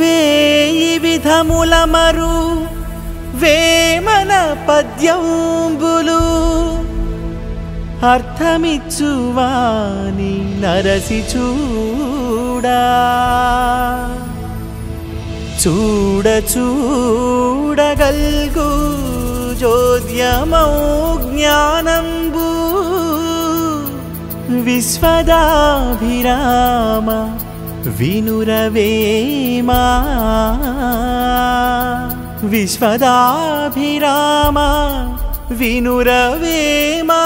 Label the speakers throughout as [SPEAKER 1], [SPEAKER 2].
[SPEAKER 1] వేయి విధముల మరు వేమన పద్యంబులు అర్థమిచ్చువాని నరసి చూడా చూడ చూడగల్గు జోద్యమౌ జ్ఞానంబు విశ్వదాభిరామ विनुरवे विश्वदाभिरामा। विनुरवेमा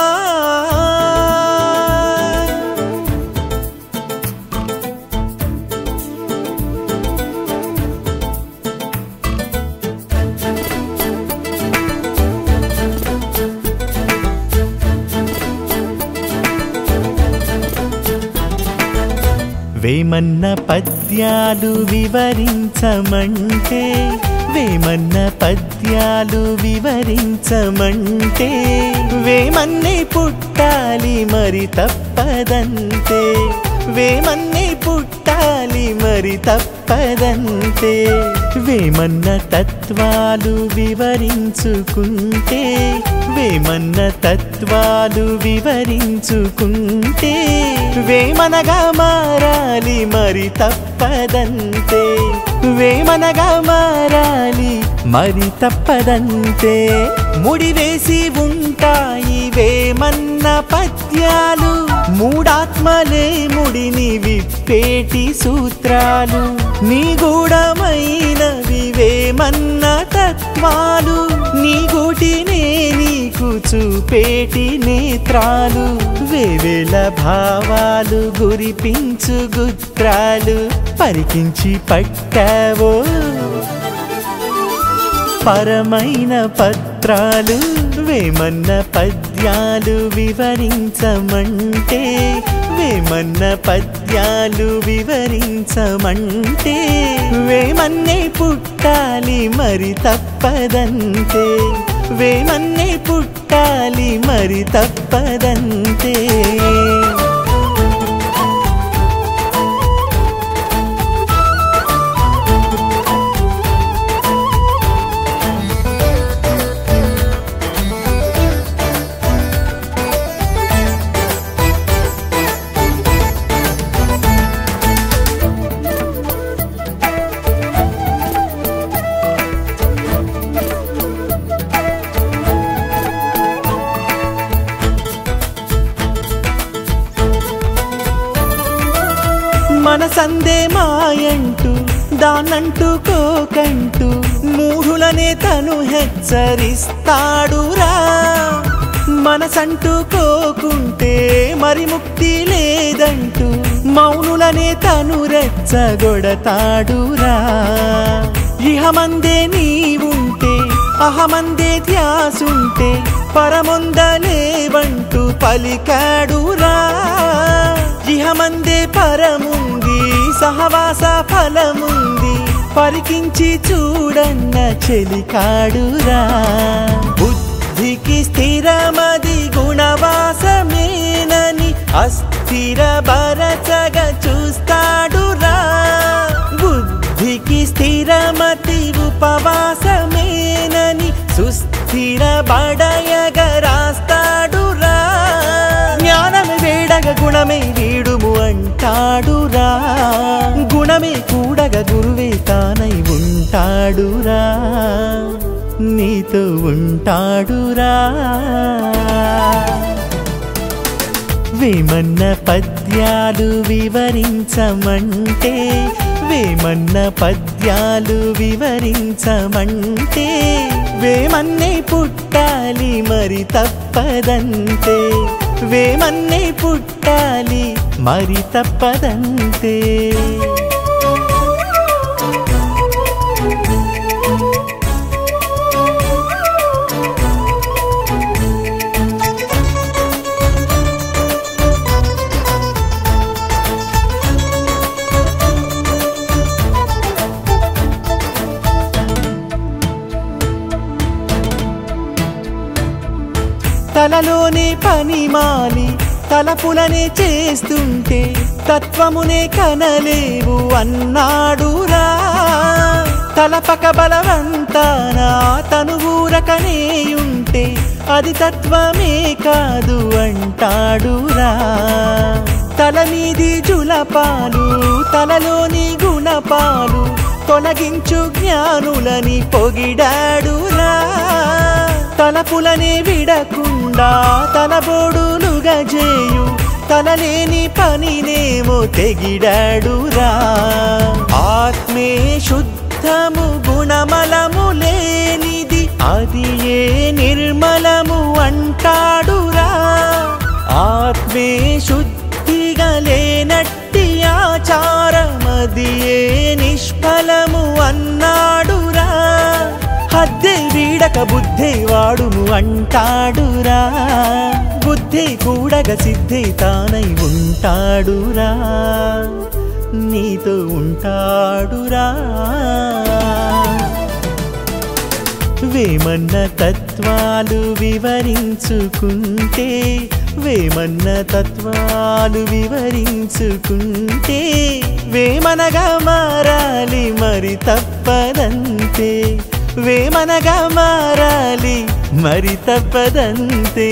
[SPEAKER 1] వేమన్న పద్యాలు వివరించమంటే వేమన్న పద్యాలు వివరించమంటే వేమన్నే పుట్టాలి మరి తప్పదంతే వేమన్నే పుట్టాలి మరి తప్పదంతే వేమన్న తత్వాలు వివరించుకుంటే వేమన్న తత్వాలు వివరించుకుంటే వేమనగా మారాలి మరి తప్పదంతే వేమనగా మారాలి మరి తప్పదంతే. ముడివేసి ఉంటాయి వేమన్న పద్యాలు మూడాత్మలే ముడిని విప్పేటి సూత్రాలు నిగూఢమైనవి వేమన్న తత్వాలు నీ గూటినే నీకు చూపేటి నేత్రాలు వేవేల భావాలు గురిపించు గుత్రాలు పరికించి పట్టావో పరమైన పత్రాలు వేమన్న పద్యాలు వివరించమంటే వేమన్న పద్యాలు వివరించమంటే వేమన్నే పుట్టాలి మరి తప్పదంతే వేమన్నే పుట్టాలి మరి తప్పదంతే. మనసందే మాయంటూ దాన్నంటూ కోకంటూ మూఢులనే తను హెచ్చరిస్తాడురా. మనసంటూ కోకుంటే మరి ముక్తి లేదంటూ మౌనులనే తను రెచ్చగొడతాడురా. ఇహమందే నీవుంటే అహమందే ధ్యాసుంటే పరముందలేవంటూ పలికాడురా. ఇహమందే పరముంది సహవాస ఫలముంది. పరికించి చూడన్న చెలికాడురా బుద్ధికి స్థిరమది గుణవాసమేనని అస్థిర కూడగ గురువే తానై ఉంటాడురా. నీతో ఉంటాడురా. వేమన్న పద్యాలు వివరించమంటే వేమన్న పద్యాలు వివరించమంటే వేమన్నే పుట్టాలి మరి తప్పదంతే వేమన్నే పుట్టాలి మరి తప్పదంతే. మాలి తలపులనే చేస్తుంటే తత్వమునే కనలేవు అన్నాడురా. తలపక బలవంతాన తను ఊరకనేయుంటే అది తత్వమే కాదు అంటాడురా. తల మీది జులపాలు తలలోని గుణపాలు తొలగించు జ్ఞానులని పొగిడాడురా. తలపులనే విడకుండా తన తలబోడులుగా చేయు తలలేని పనినేమో తెగిడాడురా. ఆత్మే శుద్ధము గుణమలము లేనిది అది ఏ నిర్మలము అంటాడురా. ఆత్మే శుద్ధిగా లేనట్టి ఆచారమది ఏ నిష్ఫలము అన్నాడు. అద్దె వీడక బుద్ధే వాడును అంటాడురా. బుద్ధే కూడగ సిద్ధే తానై ఉంటాడురా. నీతో ఉంటాడురా. వేమన్న తత్వాలు వివరించుకుంటే వేమన్న తత్వాలు వివరించుకుంటే వేమనగా మారాలి మరి తప్పదంతే. వేమనగా మారాలి మరి తప్పదంతే.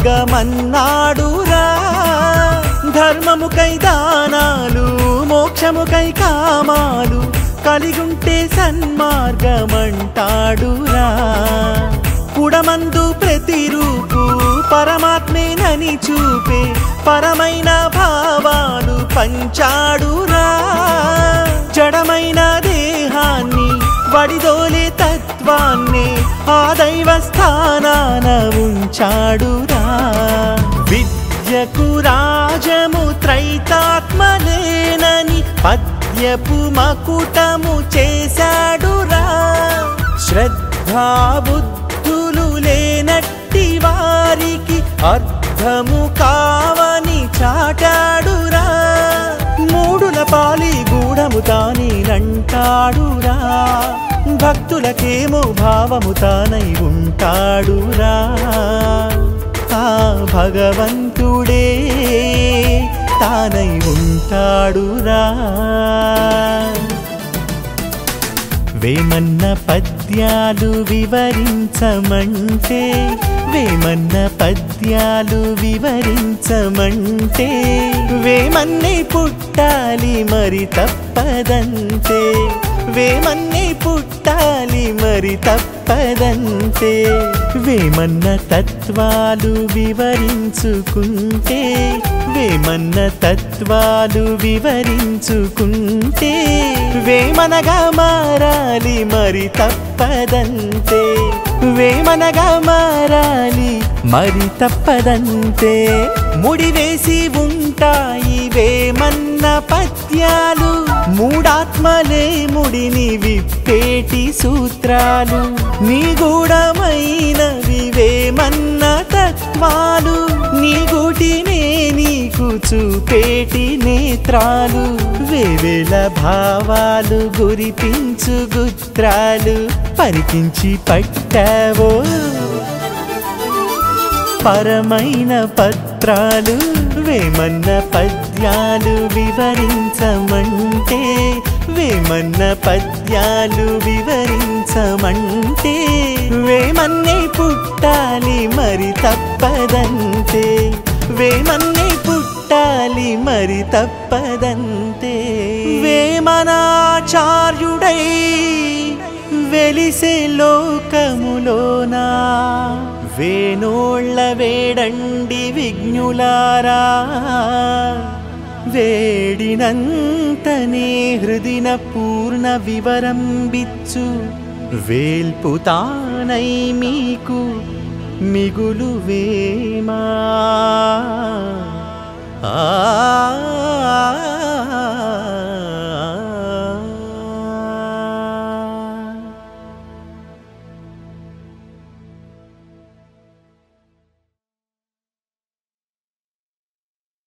[SPEAKER 1] అపమార్గమన్నాడురా ధర్మముకై దానాలు మోక్షముకై కామాలు కలిగుంటే సన్మార్గమంటాడురా. కుడమందు ప్రతిరూపు పరమాత్మేనని చూపే పరమైన భావాలు పంచాడురా. జడమైన దేహాన్ని వడిదోలే ఉంచాడురా. విద్యకు రాజము త్రైతాత్మలేనని పద్యపు మకుటము చేశాడురా. శ్రద్ధాబుద్ధులు లేనట్టి వారికి అర్థము కావని చాటాడురా. మూడుల పాలి దాని తానేనంటాడురా. భక్తులకేమో భావము తానై ఉంటాడురా. ఆ భగవంతుడే తానై ఉంటాడురా. వేమన్న పద్యాలు వివరించమంటే వేమన్న పద్యాలు వివరించమంటే వేమన్నే పుట్టాలి మరి తప్పదంతే. వేమన్నే పుట్టాలి మరి తప్పదంతే. వేమన్న తత్వాలు వివరించుకుంటే వేమన్న తత్వాలు వివరించుకుంటే వేమనగా మారాలి మరి తప్పదంతే. వేమనగా మారాలి మరి తప్పదంతే. ముడివేసి ఉంటాయి వేమన్న పద్యాలు మూడాత్మలే ముడిని విప్పేటి సూత్రాలు. నిగూఢమైనవి వేమన్న తత్వాలు నీగుటినే నీకు చూపేటి నేత్రాలు. వేవేల భావాలు గురిపించు గుత్రాలు పరికించి పట్టావో. పరమైన పత్రాలు వేమన్న పద్యాలు వివరించమంటే వేమన్న పద్యాలు వివరించమంటే వేమన్నే పుట్టాలి మరి తప్పదంతే వేమన్నే పుట్టాలి మరి తప్పదంతే వేమనాచార్యుడై వెలిసే లోకములోనా? వేణోళ్ళ వేడండి విజ్ఞులారా వేడినంతనే హృదిన పూర్ణ వివరంబిచ్చు వేల్పుతానై మీకు మిగులు వేమా. ఆ